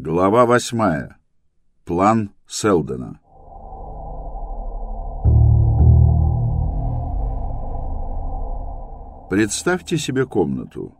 Глава восьмая. План Селдена. Представьте себе комнату.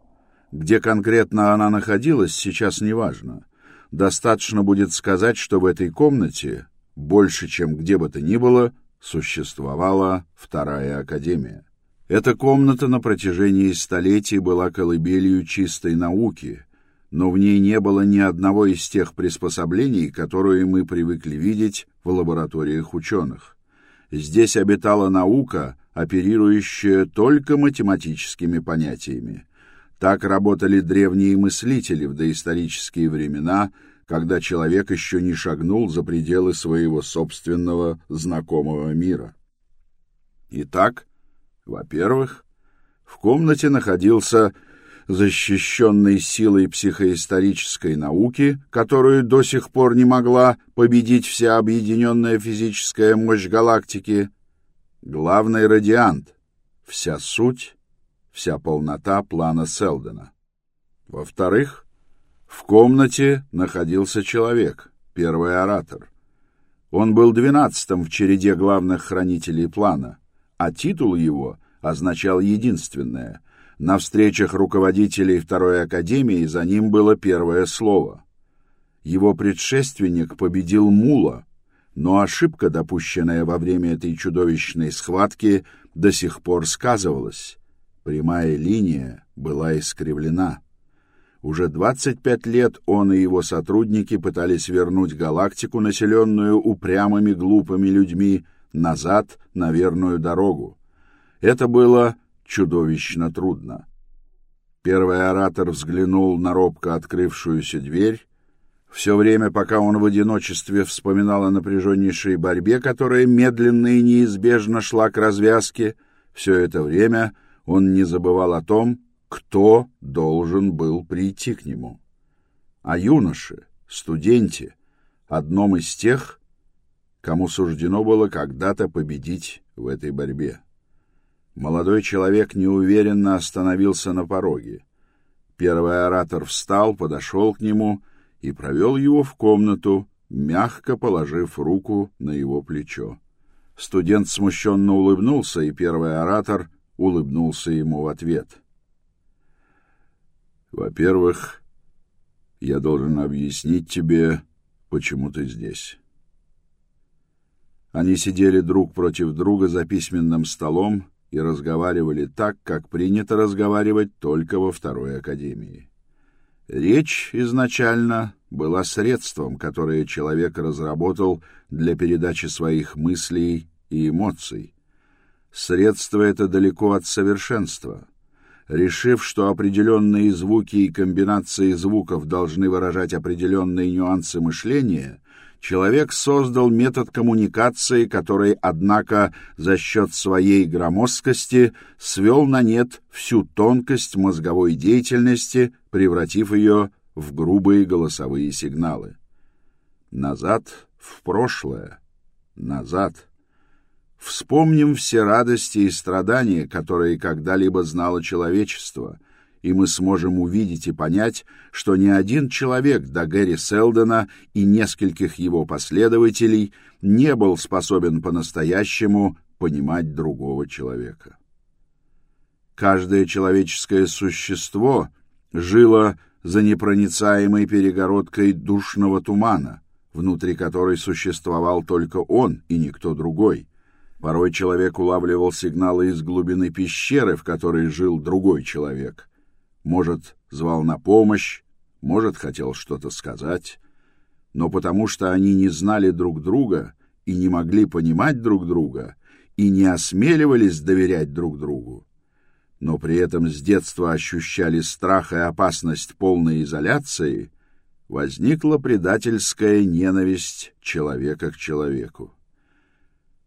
Где конкретно она находилась, сейчас не важно. Достаточно будет сказать, что в этой комнате, больше, чем где бы то ни было, существовала Вторая Академия. Эта комната на протяжении столетий была колыбелью чистой науки — но в ней не было ни одного из тех приспособлений, которые мы привыкли видеть в лабораториях ученых. Здесь обитала наука, оперирующая только математическими понятиями. Так работали древние мыслители в доисторические времена, когда человек еще не шагнул за пределы своего собственного знакомого мира. Итак, во-первых, в комнате находился защищенной силой психоисторической науки, которую до сих пор не могла победить вся объединенная физическая мощь галактики, главный радиант, вся суть, вся полнота плана Селдена. Во-вторых, в комнате находился человек, первый оратор. Он был двенадцатым в череде главных хранителей плана, а титул его означал единственное — на встречах руководителей Второй Академии за ним было первое слово. Его предшественник победил Мула, но ошибка, допущенная во время этой чудовищной схватки, до сих пор сказывалась. Прямая линия была искривлена. Уже 25 лет он и его сотрудники пытались вернуть галактику, населенную упрямыми глупыми людьми, назад на верную дорогу. Это было чудовищно трудно. Первый оратор взглянул на робко открывшуюся дверь. Все время, пока он в одиночестве вспоминал о напряженнейшей борьбе, которая медленно и неизбежно шла к развязке, все это время он не забывал о том, кто должен был прийти к нему. О юноше, студенте, одном из тех, кому суждено было когда-то победить в этой борьбе. Молодой человек неуверенно остановился на пороге. Первый оратор встал, подошел к нему и провел его в комнату, мягко положив руку на его плечо. Студент смущенно улыбнулся, и первый оратор улыбнулся ему в ответ. «Во-первых, я должен объяснить тебе, почему ты здесь». Они сидели друг против друга за письменным столом, и разговаривали так, как принято разговаривать только во второй академии. Речь изначально была средством, которое человек разработал для передачи своих мыслей и эмоций. Средство это далеко от совершенства. Решив, что определенные звуки и комбинации звуков должны выражать определенные нюансы мышления, человек создал метод коммуникации, который, однако, за счет своей громоздкости свел на нет всю тонкость мозговой деятельности, превратив ее в грубые голосовые сигналы. Назад в прошлое, назад. Вспомним все радости и страдания, которые когда-либо знало человечество — и мы сможем увидеть и понять, что ни один человек до Гэри Селдона и нескольких его последователей не был способен по-настоящему понимать другого человека. Каждое человеческое существо жило за непроницаемой перегородкой душного тумана, внутри которой существовал только он и никто другой. Порой человек улавливал сигналы из глубины пещеры, в которой жил другой человек, может, звал на помощь, может, хотел что-то сказать, но потому что они не знали друг друга и не могли понимать друг друга и не осмеливались доверять друг другу, но при этом с детства ощущали страх и опасность полной изоляции, возникла предательская ненависть человека к человеку.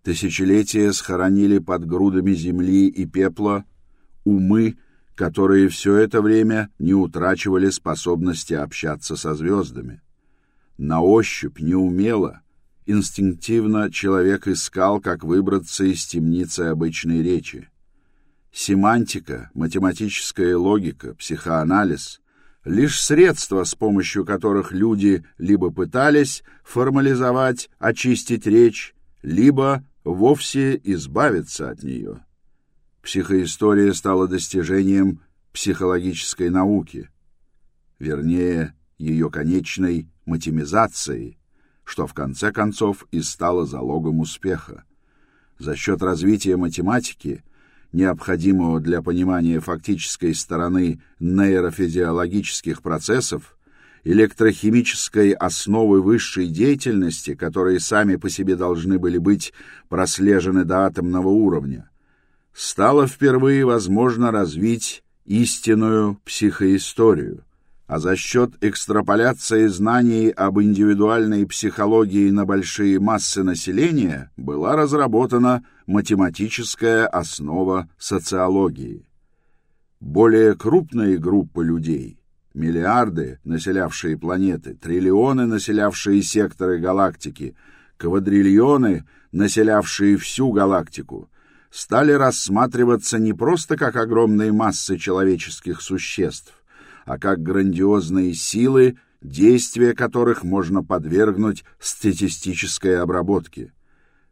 Тысячелетия схоронили под грудами земли и пепла умы, которые все это время не утрачивали способности общаться со звездами. На ощупь, неумело, инстинктивно человек искал, как выбраться из темницы обычной речи. Семантика, математическая логика, психоанализ — лишь средства, с помощью которых люди либо пытались формализовать, очистить речь, либо вовсе избавиться от нее. Психоистория стала достижением психологической науки, вернее, ее конечной матемизацией, что в конце концов и стало залогом успеха. За счет развития математики, необходимого для понимания фактической стороны нейрофизиологических процессов, электрохимической основы высшей деятельности, которые сами по себе должны были быть прослежены до атомного уровня, стало впервые возможно развить истинную психоисторию, а за счет экстраполяции знаний об индивидуальной психологии на большие массы населения была разработана математическая основа социологии. Более крупные группы людей, миллиарды, населявшие планеты, триллионы, населявшие секторы галактики, квадриллионы, населявшие всю галактику, стали рассматриваться не просто как огромные массы человеческих существ, а как грандиозные силы, действия которых можно подвергнуть статистической обработке.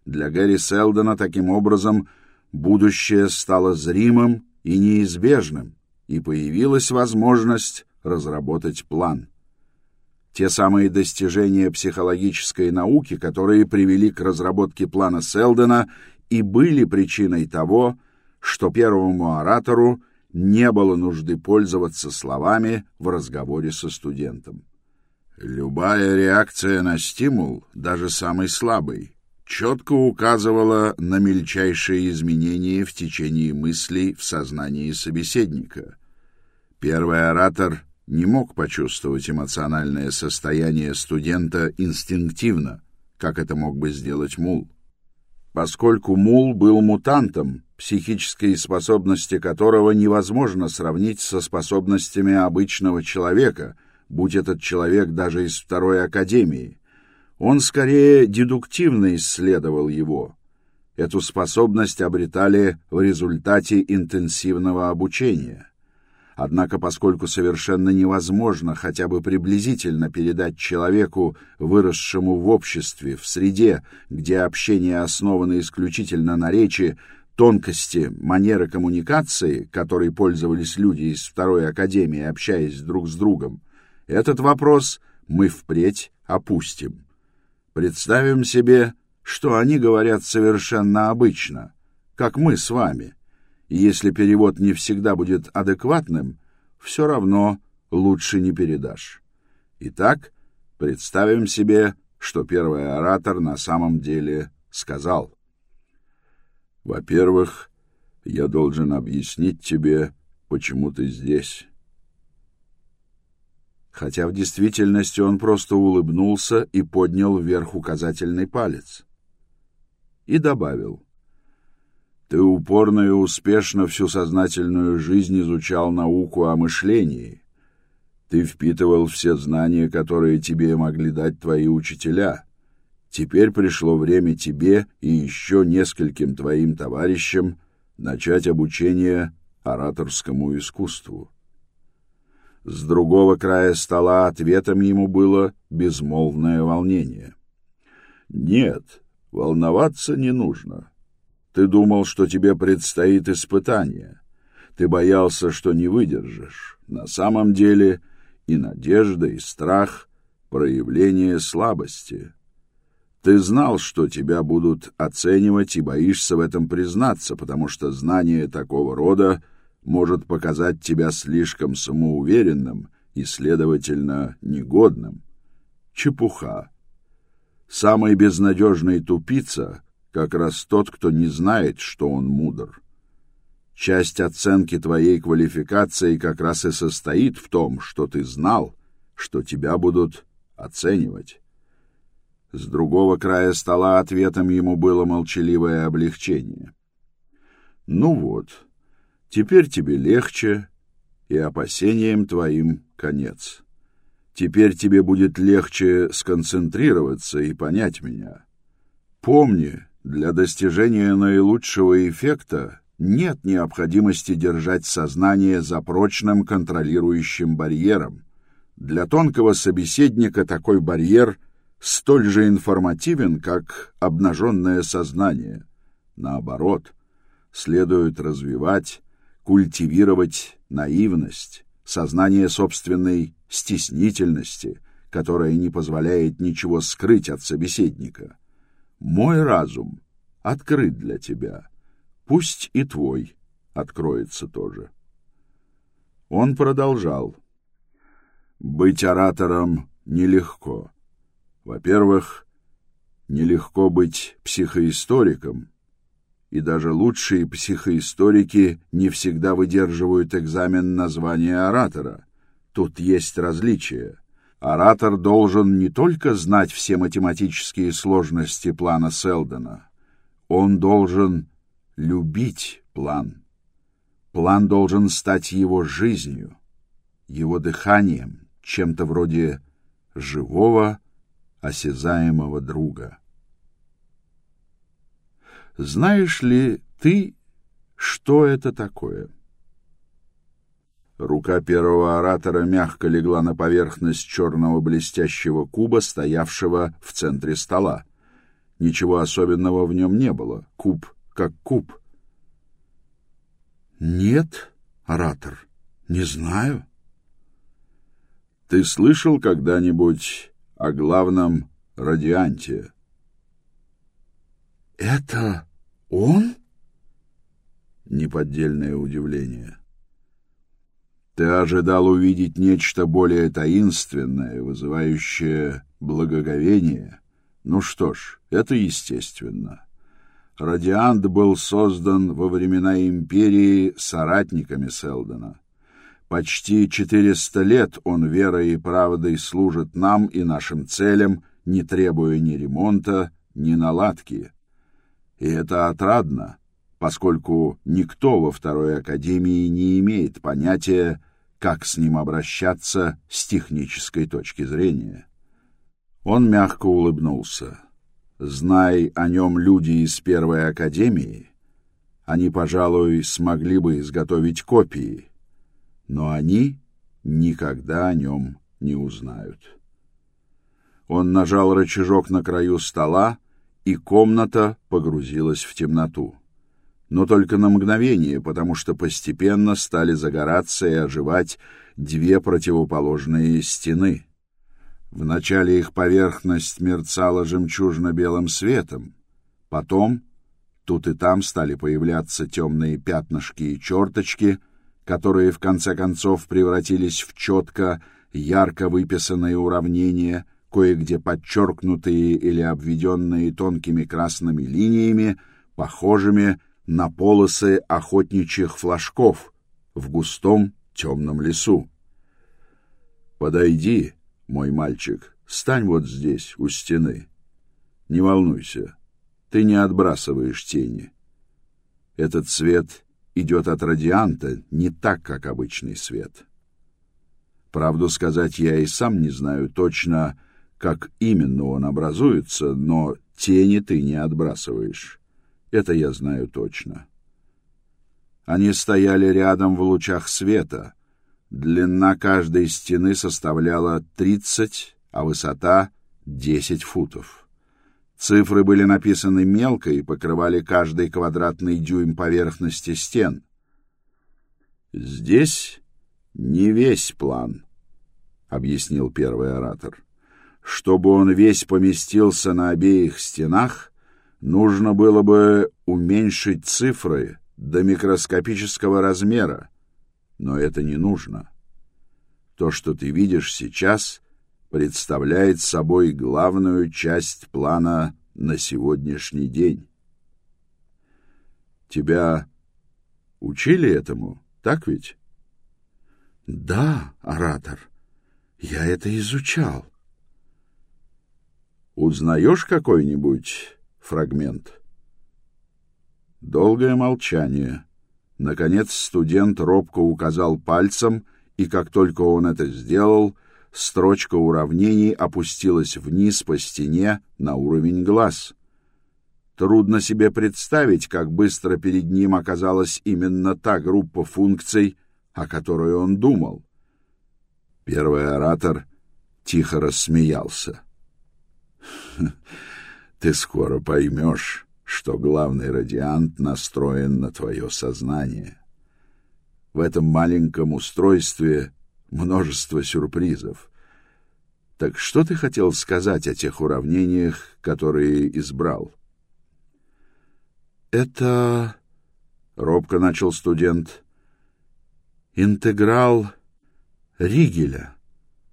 Для Гэри Селдона таким образом будущее стало зримым и неизбежным, и появилась возможность разработать план. Те самые достижения психологической науки, которые привели к разработке плана Селдона и были причиной того, что первому оратору не было нужды пользоваться словами в разговоре со студентом. Любая реакция на стимул, даже самый слабый, четко указывала на мельчайшие изменения в течение мыслей в сознании собеседника. Первый оратор не мог почувствовать эмоциональное состояние студента инстинктивно, как это мог бы сделать Мул. Поскольку Мул был мутантом, психические способности которого невозможно сравнить со способностями обычного человека, будь этот человек даже из второй академии. Он скорее дедуктивно исследовал его. Эту способность обретали в результате интенсивного обучения. Однако, поскольку совершенно невозможно хотя бы приблизительно передать человеку, выросшему в обществе, в среде, где общение основано исключительно на речи, тонкости манеры коммуникации, которой пользовались люди из второй академии, общаясь друг с другом, этот вопрос мы впредь опустим. Представим себе, что они говорят совершенно обычно, как мы с вами. И если перевод не всегда будет адекватным, все равно лучше не передашь. Итак, представим себе, что первый оратор на самом деле сказал — во-первых, я должен объяснить тебе, почему ты здесь. Хотя в действительности он просто улыбнулся и поднял вверх указательный палец. И добавил. Ты упорно и успешно всю сознательную жизнь изучал науку о мышлении. Ты впитывал все знания, которые тебе могли дать твои учителя — Теперь пришло время тебе и еще нескольким твоим товарищам начать обучение ораторскому искусству. С другого края стола ответом ему было безмолвное волнение. «Нет, волноваться не нужно. Ты думал, что тебе предстоит испытание. Ты боялся, что не выдержишь. На самом деле и надежда, и страх — проявление слабости». Ты знал, что тебя будут оценивать, и боишься в этом признаться, потому что знание такого рода может показать тебя слишком самоуверенным и, следовательно, негодным. Чепуха. Самый безнадежный тупица как раз тот, кто не знает, что он мудр. Часть оценки твоей квалификации как раз и состоит в том, что ты знал, что тебя будут оценивать. С другого края стола ответом ему было молчаливое облегчение. «Ну вот, теперь тебе легче, и опасениям твоим конец. Теперь тебе будет легче сконцентрироваться и понять меня. Помни, для достижения наилучшего эффекта нет необходимости держать сознание за прочным контролирующим барьером. Для тонкого собеседника такой барьер столь же информативен, как обнаженное сознание. Наоборот, следует развивать, культивировать наивность, сознание собственной стеснительности, которое не позволяет ничего скрыть от собеседника. Мой разум открыт для тебя. Пусть и твой откроется тоже. Он продолжал. Быть оратором нелегко. Во-первых, нелегко быть психоисториком, и даже лучшие психоисторики не всегда выдерживают экзамен на звание оратора. Тут есть различия. Оратор должен не только знать все математические сложности плана Селдона, он должен любить план. План должен стать его жизнью, его дыханием, чем-то вроде живого, осязаемого друга. Знаешь ли ты, что это такое? Рука первого оратора мягко легла на поверхность черного блестящего куба, стоявшего в центре стола. Ничего особенного в нем не было. Куб как куб. Нет, оратор, не знаю. Ты слышал когда-нибудь о главном радианте? Это он? Неподдельное удивление. Ты ожидал увидеть нечто более таинственное, вызывающее благоговение? Ну что ж, это естественно. Радиант был создан во времена империи соратниками Селдона. Почти четыреста лет он верой и правдой служит нам и нашим целям, не требуя ни ремонта, ни наладки. И это отрадно, поскольку никто во второй академии не имеет понятия, как с ним обращаться с технической точки зрения. Он мягко улыбнулся. Знай о нем люди из первой академии, они, пожалуй, смогли бы изготовить копии, но они никогда о нем не узнают. Он нажал рычажок на краю стола, и комната погрузилась в темноту. Но только на мгновение, потому что постепенно стали загораться и оживать две противоположные стены. Вначале их поверхность мерцала жемчужно-белым светом, потом тут и там стали появляться темные пятнышки и черточки, которые в конце концов превратились в четко, ярко выписанные уравнения — кое-где подчеркнутые или обведенные тонкими красными линиями, похожими на полосы охотничьих флажков в густом темном лесу. «Подойди, мой мальчик, стань вот здесь, у стены. Не волнуйся, ты не отбрасываешь тени. Этот свет идет от радианта не так, как обычный свет». Правду сказать, я и сам не знаю точно, как именно он образуется, но тени ты не отбрасываешь. Это я знаю точно. Они стояли рядом в лучах света. Длина каждой стены составляла 30, а высота — 10 футов. Цифры были написаны мелко и покрывали каждый квадратный дюйм поверхности стен. «Здесь не весь план», — объяснил первый оратор. Чтобы он весь поместился на обеих стенах, нужно было бы уменьшить цифры до микроскопического размера, но это не нужно. То, что ты видишь сейчас, представляет собой главную часть плана на сегодняшний день. Тебя учили этому, так ведь? Да, оратор. Я это изучал. Узнаешь какой-нибудь фрагмент? Долгое молчание. Наконец студент робко указал пальцем, и как только он это сделал, строчка уравнений опустилась вниз по стене на уровень глаз. Трудно себе представить, как быстро перед ним оказалась именно та группа функций, о которой он думал. Первый оратор тихо рассмеялся. «Ты скоро поймешь, что главный радиант настроен на твое сознание. В этом маленьком устройстве множество сюрпризов. Так что ты хотел сказать о тех уравнениях, которые избрал?» «Это...» — робко начал студент. «Интеграл Ригеля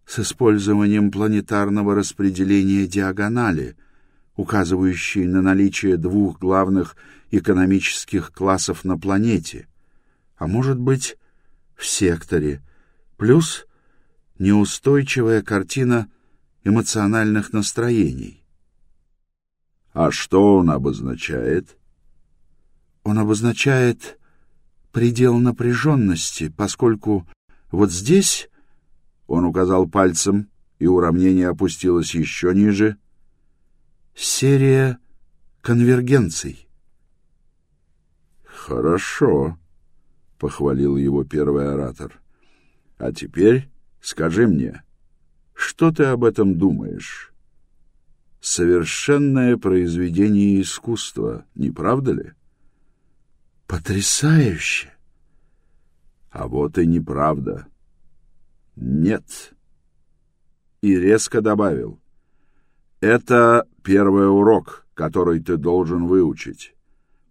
с использованием планетарного распределения диагонали, указывающей на наличие двух главных экономических классов на планете, а может быть, в секторе, плюс неустойчивая картина эмоциональных настроений. А что он обозначает? Он обозначает предел напряженности, поскольку вот здесь, он указал пальцем, и уравнение опустилось еще ниже, серия конвергенций. Хорошо, похвалил его первый оратор. А теперь скажи мне, что ты об этом думаешь? Совершенное произведение искусства, не правда ли? Потрясающе! А вот и неправда. Нет. И резко добавил. Это первый урок, который ты должен выучить.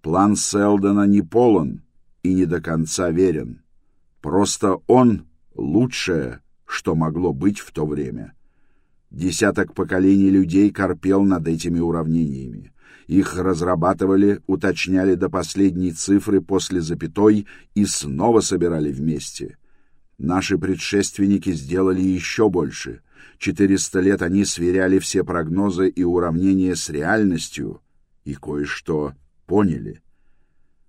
План Селдона не полон и не до конца верен. Просто он лучшее, что могло быть в то время. Десяток поколений людей корпел над этими уравнениями. Их разрабатывали, уточняли до последней цифры после запятой и снова собирали вместе. Наши предшественники сделали еще больше. Четыреста лет они сверяли все прогнозы и уравнения с реальностью и кое-что поняли.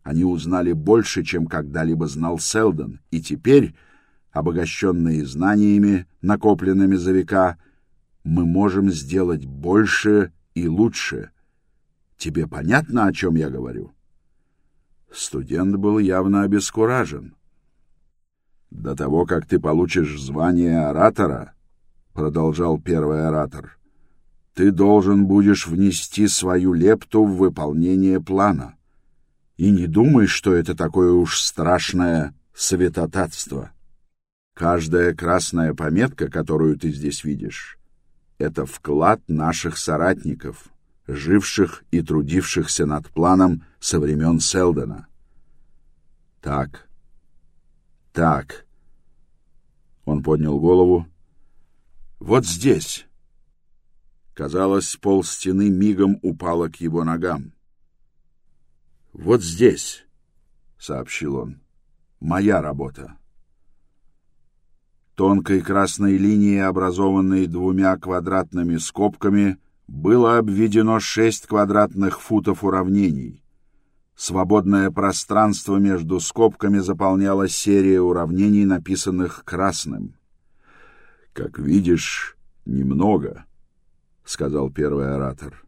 Они узнали больше, чем когда-либо знал Селдон, и теперь, обогащенные знаниями, накопленными за века, мы можем сделать больше и лучше — Тебе понятно, о чем я говорю? Студент был явно обескуражен. До того, как ты получишь звание оратора, продолжал первый оратор, ты должен будешь внести свою лепту в выполнение плана. И не думай, что это такое уж страшное святотатство. Каждая красная пометка, которую ты здесь видишь, это вклад наших соратников, живших и трудившихся над планом со времен Селдена. Так, так. Он поднял голову. Вот здесь. Казалось, пол стены мигом упало к его ногам. Вот здесь, сообщил он. Моя работа. Тонкой красной линией, образованной двумя квадратными скобками, было обведено шесть квадратных футов уравнений. Свободное пространство между скобками заполняла серия уравнений, написанных красным. «Как видишь, немного», — сказал первый оратор.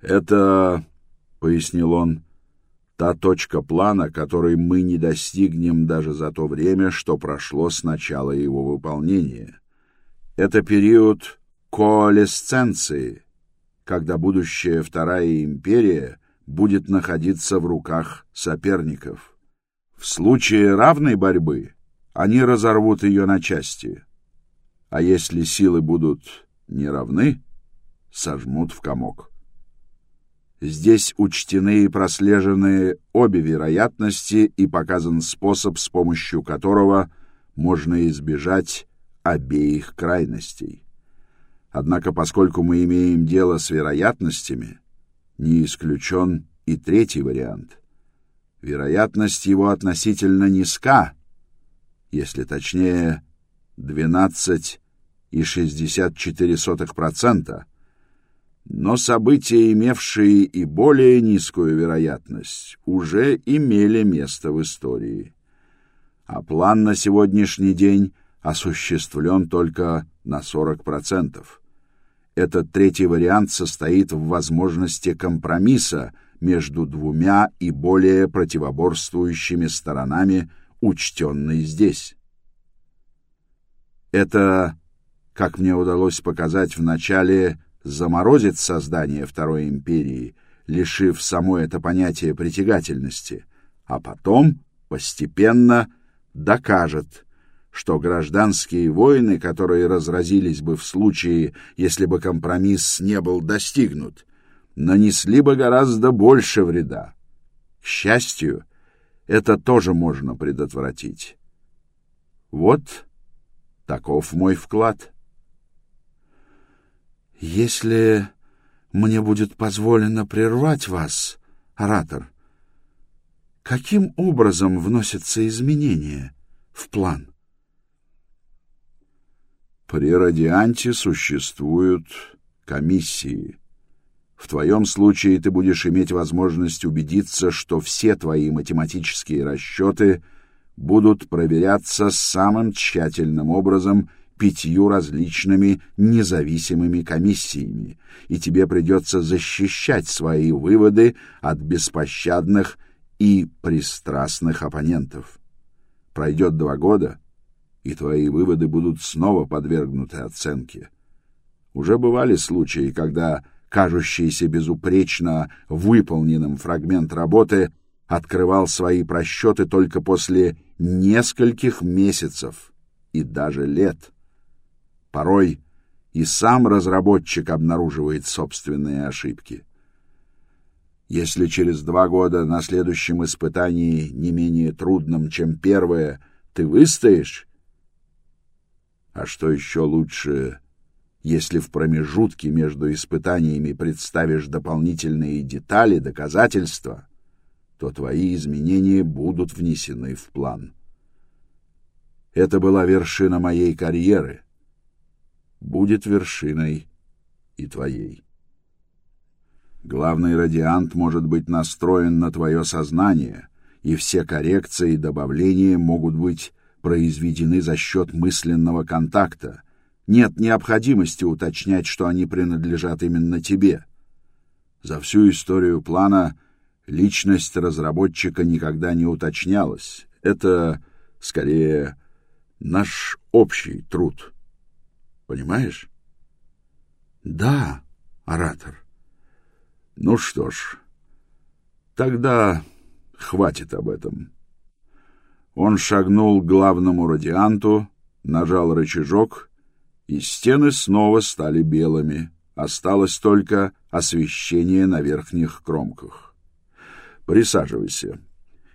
«Это, — пояснил он, — та точка плана, которой мы не достигнем даже за то время, что прошло с начала его выполнения. Это период коалесценции» когда будущая Вторая империя будет находиться в руках соперников. В случае равной борьбы они разорвут ее на части, а если силы будут неравны, сожмут в комок. Здесь учтены и прослежены обе вероятности и показан способ, с помощью которого можно избежать обеих крайностей. Однако, поскольку мы имеем дело с вероятностями, не исключен и третий вариант. Вероятность его относительно низка, если точнее 12,64%, но события, имевшие и более низкую вероятность, уже имели место в истории. А план на сегодняшний день осуществлен только на 40%. Этот третий вариант состоит в возможности компромисса между двумя и более противоборствующими сторонами, учтенной здесь. Это, как мне удалось показать в начале, заморозит создание Второй империи, лишив само это понятие притягательности, а потом постепенно докажет, что гражданские войны, которые разразились бы в случае, если бы компромисс не был достигнут, нанесли бы гораздо больше вреда. К счастью, это тоже можно предотвратить. Вот таков мой вклад. Если мне будет позволено прервать вас, оратор, каким образом вносятся изменения в план? При радианте существуют комиссии. В твоем случае ты будешь иметь возможность убедиться, что все твои математические расчеты будут проверяться самым тщательным образом пятью различными независимыми комиссиями, и тебе придется защищать свои выводы от беспощадных и пристрастных оппонентов. Пройдет два года, и твои выводы будут снова подвергнуты оценке. Уже бывали случаи, когда кажущийся безупречно выполненным фрагмент работы открывал свои просчеты только после нескольких месяцев и даже лет. Порой и сам разработчик обнаруживает собственные ошибки. Если через два года на следующем испытании не менее трудном, чем первое, ты выстоишь, а что еще лучше, если в промежутке между испытаниями представишь дополнительные детали, доказательства, то твои изменения будут внесены в план. Это была вершина моей карьеры — будет вершиной и твоей. Главный радиант может быть настроен на твое сознание, и все коррекции и добавления могут быть произведены за счет мысленного контакта. Нет необходимости уточнять, что они принадлежат именно тебе. За всю историю плана личность разработчика никогда не уточнялась. Это, скорее, наш общий труд. Понимаешь? Да, оратор. Ну что ж, тогда хватит об этом. Он шагнул к главному радианту, нажал рычажок, и стены снова стали белыми. Осталось только освещение на верхних кромках. Присаживайся,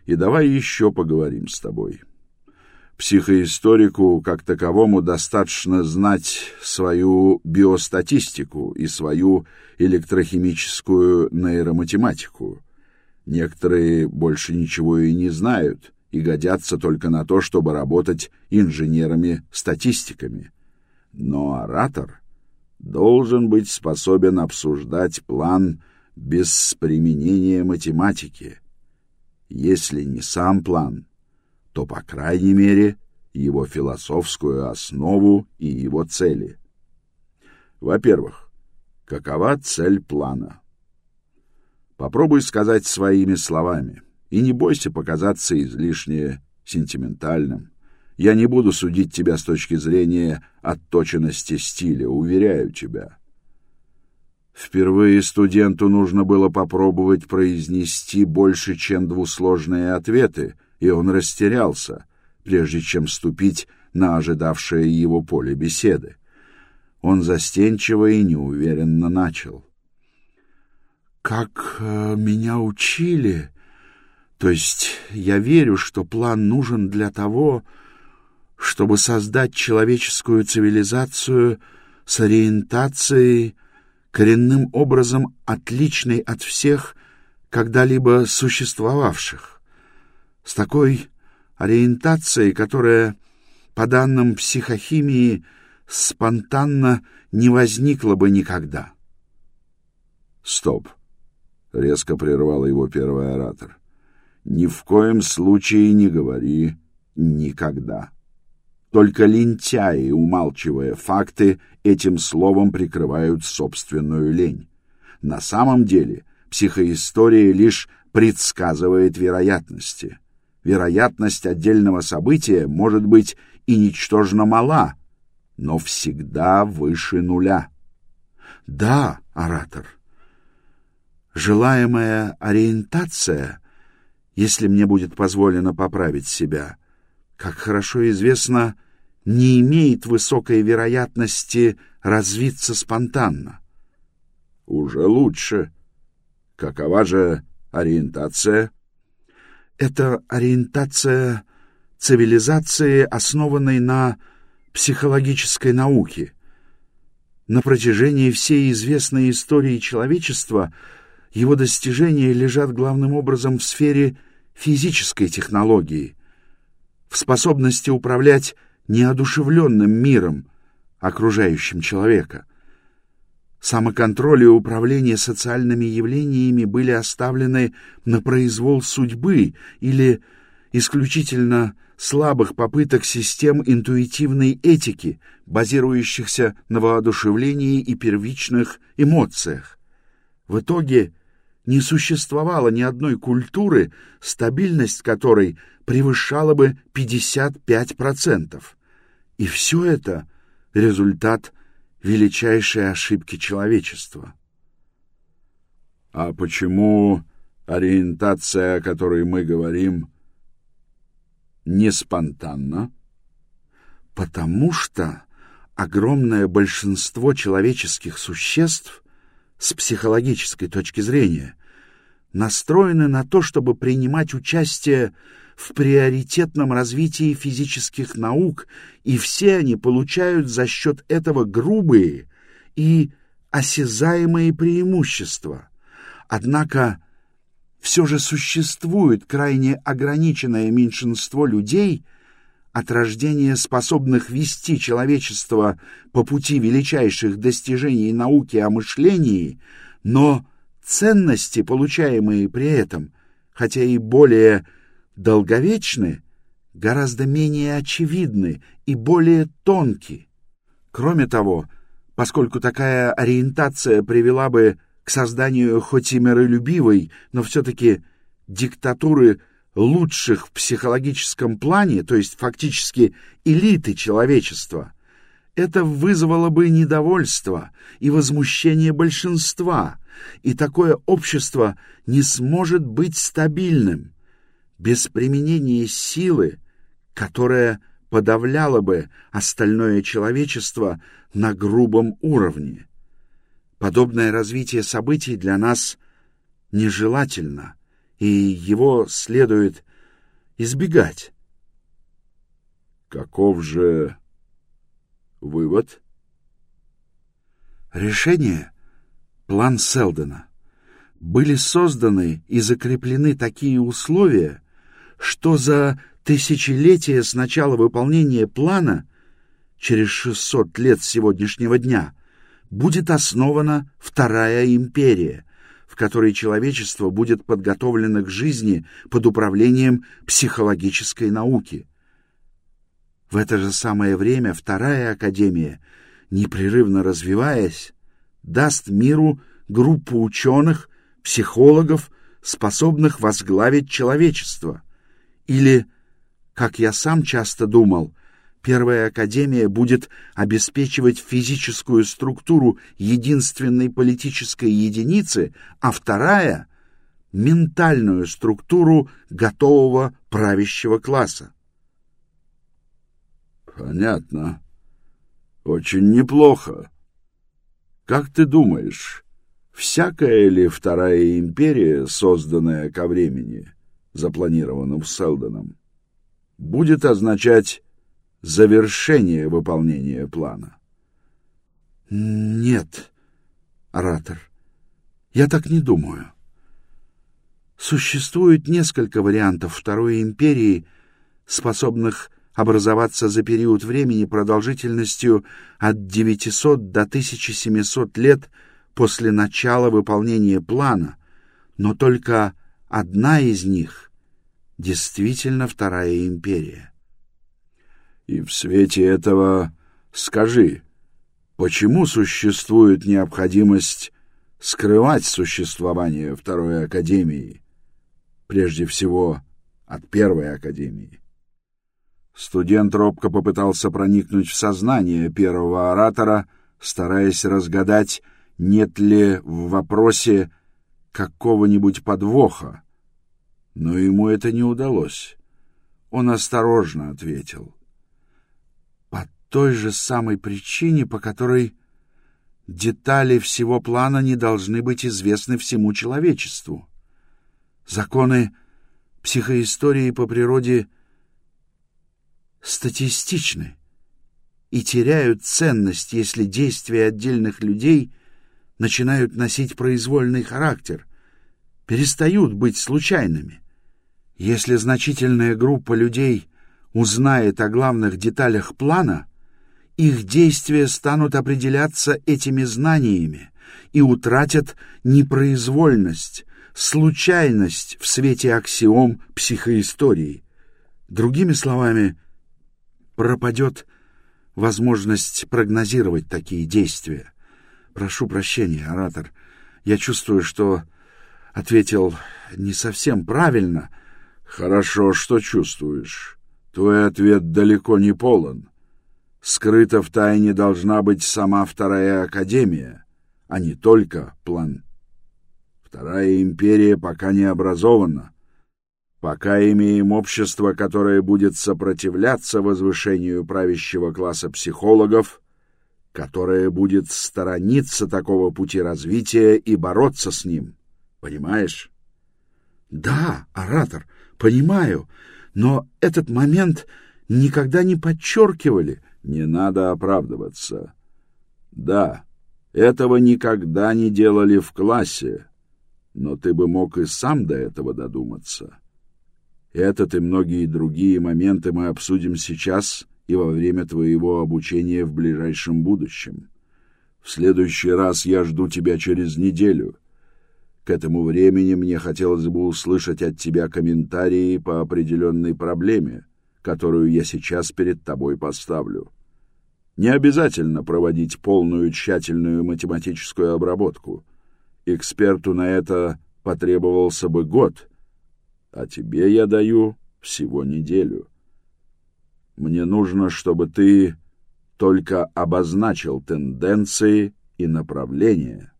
и давай еще поговорим с тобой. — Психоисторику как таковому достаточно знать свою биостатистику и свою электрохимическую нейроматематику. Некоторые больше ничего и не знают и годятся только на то, чтобы работать инженерами-статистиками. Но оратор должен быть способен обсуждать план без применения математики. Если не сам план — то, по крайней мере, его философскую основу и его цели. Во-первых, какова цель плана? Попробуй сказать своими словами, и не бойся показаться излишне сентиментальным. Я не буду судить тебя с точки зрения отточенности стиля, уверяю тебя. Впервые студенту нужно было попробовать произнести больше, чем двусложные ответы, и он растерялся, прежде чем ступить на ожидавшее его поле беседы. Он застенчиво и неуверенно начал. «Как э, меня учили, то есть я верю, что план нужен для того, чтобы создать человеческую цивилизацию с ориентацией, коренным образом отличной от всех когда-либо существовавших с такой ориентацией, которая, по данным психохимии, спонтанно не возникла бы никогда. «Стоп!» — резко прервал его первый оратор. «Ни в коем случае не говори «никогда». Только лентяи, умалчивая факты, этим словом прикрывают собственную лень. На самом деле Психоистория лишь предсказывает вероятности. Вероятность отдельного события может быть и ничтожно мала, но всегда выше нуля. Да, оратор. Желаемая ориентация, если мне будет позволено поправить себя, как хорошо известно, не имеет высокой вероятности развиться спонтанно. Уже лучше. Какова же ориентация? Это ориентация цивилизации, основанной на психологической науке. На протяжении всей известной истории человечества его достижения лежат главным образом в сфере физической технологии, в способности управлять неодушевленным миром, окружающим человека. Самоконтроль и управление социальными явлениями были оставлены на произвол судьбы или исключительно слабых попыток систем интуитивной этики, базирующихся на воодушевлении и первичных эмоциях. В итоге не существовало ни одной культуры, стабильность которой превышала бы 55%. И все это — результат величайшей ошибки человечества. А почему ориентация, о которой мы говорим, не спонтанна? Потому что огромное большинство человеческих существ с психологической точки зрения настроены на то, чтобы принимать участие в приоритетном развитии физических наук, и все они получают за счет этого грубые и осязаемые преимущества. Однако все же существует крайне ограниченное меньшинство людей, от рождения способных вести человечество по пути величайших достижений науки о мышлении, но ценности, получаемые при этом, хотя и более долговечны, гораздо менее очевидны и более тонки. Кроме того, поскольку такая ориентация привела бы к созданию хоть и миролюбивой, но все-таки диктатуры лучших в психологическом плане, то есть фактически элиты человечества, это вызвало бы недовольство и возмущение большинства, и такое общество не сможет быть стабильным без применения силы, которая подавляла бы остальное человечество на грубом уровне. Подобное развитие событий для нас нежелательно, и его следует избегать. Каков же вывод? Решение — план Селдена. Были созданы и закреплены такие условия, что за тысячелетия с начала выполнения плана, через 600 лет с сегодняшнего дня, будет основана Вторая империя, в которой человечество будет подготовлено к жизни под управлением психологической науки. В это же самое время Вторая Академия, непрерывно развиваясь, даст миру группу ученых, психологов, способных возглавить человечество — или, как я сам часто думал, Первая Академия будет обеспечивать физическую структуру единственной политической единицы, а вторая — ментальную структуру готового правящего класса. Понятно. Очень неплохо. Как ты думаешь, всякая ли Вторая Империя, созданная ко времени, запланированным Селдоном, будет означать завершение выполнения плана. Нет, оратор, я так не думаю. Существует несколько вариантов Второй империи, способных образоваться за период времени продолжительностью от 900 до 1700 лет после начала выполнения плана, но только Одна из них действительно Вторая империя. И в свете этого скажи, почему существует необходимость скрывать существование Второй Академии, прежде всего от Первой Академии. Студент робко попытался проникнуть в сознание первого оратора, стараясь разгадать, нет ли в вопросе какого-нибудь подвоха. Но ему это не удалось. Он осторожно ответил. Той же самой причине, по которой детали всего плана не должны быть известны всему человечеству. Законы психоистории по природе статистичны и теряют ценность, если действия отдельных людей начинают носить произвольный характер, перестают быть случайными. Если значительная группа людей узнает о главных деталях плана, их действия станут определяться этими знаниями и утратят непроизвольность, случайность в свете аксиом психоистории. Другими словами, пропадет возможность прогнозировать такие действия. Прошу прощения, оратор. Я чувствую, что ответил не совсем правильно. Хорошо, что чувствуешь. Твой ответ далеко не полон. Скрыта в тайне должна быть сама Вторая Академия, а не только план. Вторая империя пока не образована. Пока имеем общество, которое будет сопротивляться возвышению правящего класса психологов, которое будет сторониться такого пути развития и бороться с ним. Понимаешь? Да, оратор, понимаю, но этот момент никогда не подчеркивали. Не надо оправдываться. Да, этого никогда не делали в классе, но ты бы мог и сам до этого додуматься. Этот и многие другие моменты мы обсудим сейчас и во время твоего обучения в ближайшем будущем. В следующий раз я жду тебя через неделю. К этому времени мне хотелось бы услышать от тебя комментарии по определенной проблеме, которую я сейчас перед тобой поставлю. Не обязательно проводить полную тщательную математическую обработку. Эксперту на это потребовался бы год, а тебе я даю всего неделю. Мне нужно, чтобы ты только обозначил тенденции и направления.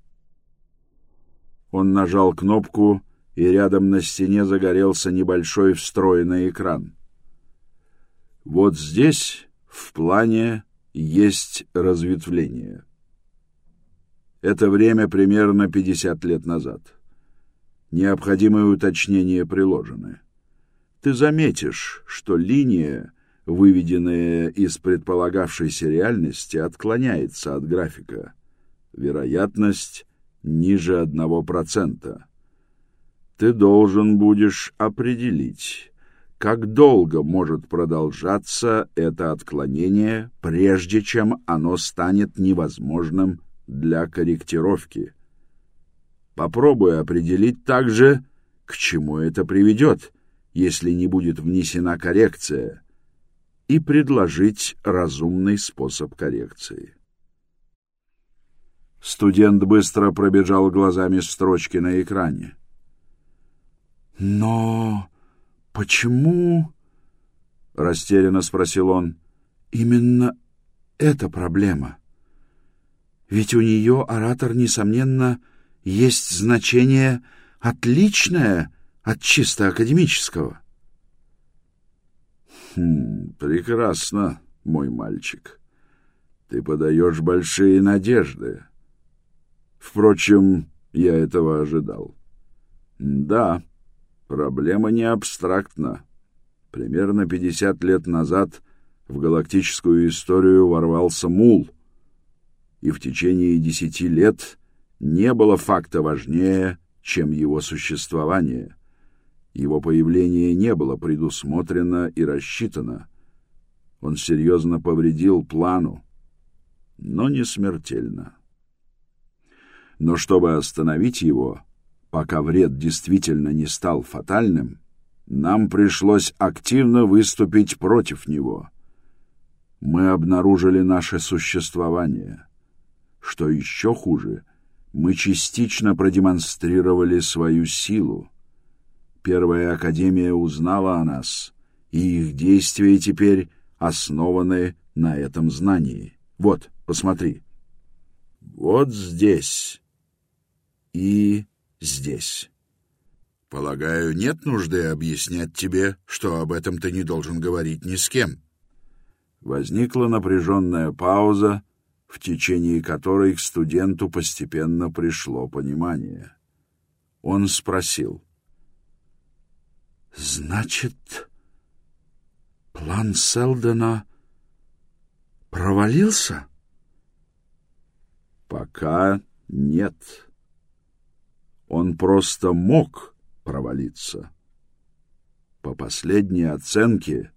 Он нажал кнопку, и рядом на стене загорелся небольшой встроенный экран. Вот здесь, в плане, есть разветвление. Это время примерно 50 лет назад. Необходимые уточнения приложены. Ты заметишь, что линия, выведенная из предполагавшейся реальности, отклоняется от графика. Вероятность ниже одного процента. Ты должен будешь определить, как долго может продолжаться это отклонение, прежде чем оно станет невозможным для корректировки. Попробуй определить также, к чему это приведет, если не будет внесена коррекция, и предложить разумный способ коррекции. Студент быстро пробежал глазами строчки на экране. «Но почему?» — растерянно спросил он. «Именно эта проблема. Ведь у нее, оратор, несомненно, есть значение отличное от чисто академического». «Хм, прекрасно, мой мальчик. Ты подаешь большие надежды». Впрочем, я этого ожидал. Да, проблема не абстрактна. Примерно 50 лет назад в галактическую историю ворвался мул, и в течение десяти лет не было факта важнее, чем его существование. Его появление не было предусмотрено и рассчитано. Он серьезно повредил плану, но не смертельно. Но чтобы остановить его, пока вред действительно не стал фатальным, нам пришлось активно выступить против него. Мы обнаружили наше существование. Что еще хуже, Мы частично продемонстрировали свою силу. Первая Академия узнала о нас, и их действия теперь основаны на этом знании. Вот, посмотри. Вот здесь и здесь. Полагаю, нет нужды объяснять тебе, что об этом ты не должен говорить ни с кем. Возникла напряженная пауза, в течение которой к студенту постепенно пришло понимание. Он спросил. «Значит, план Селдена провалился?» «Пока нет. Он просто мог провалиться. По последней оценке,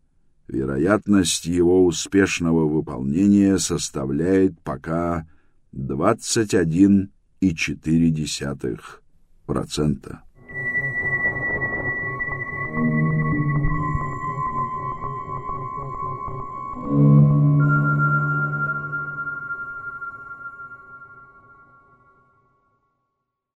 вероятность его успешного выполнения составляет пока 21,4%.